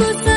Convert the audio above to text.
But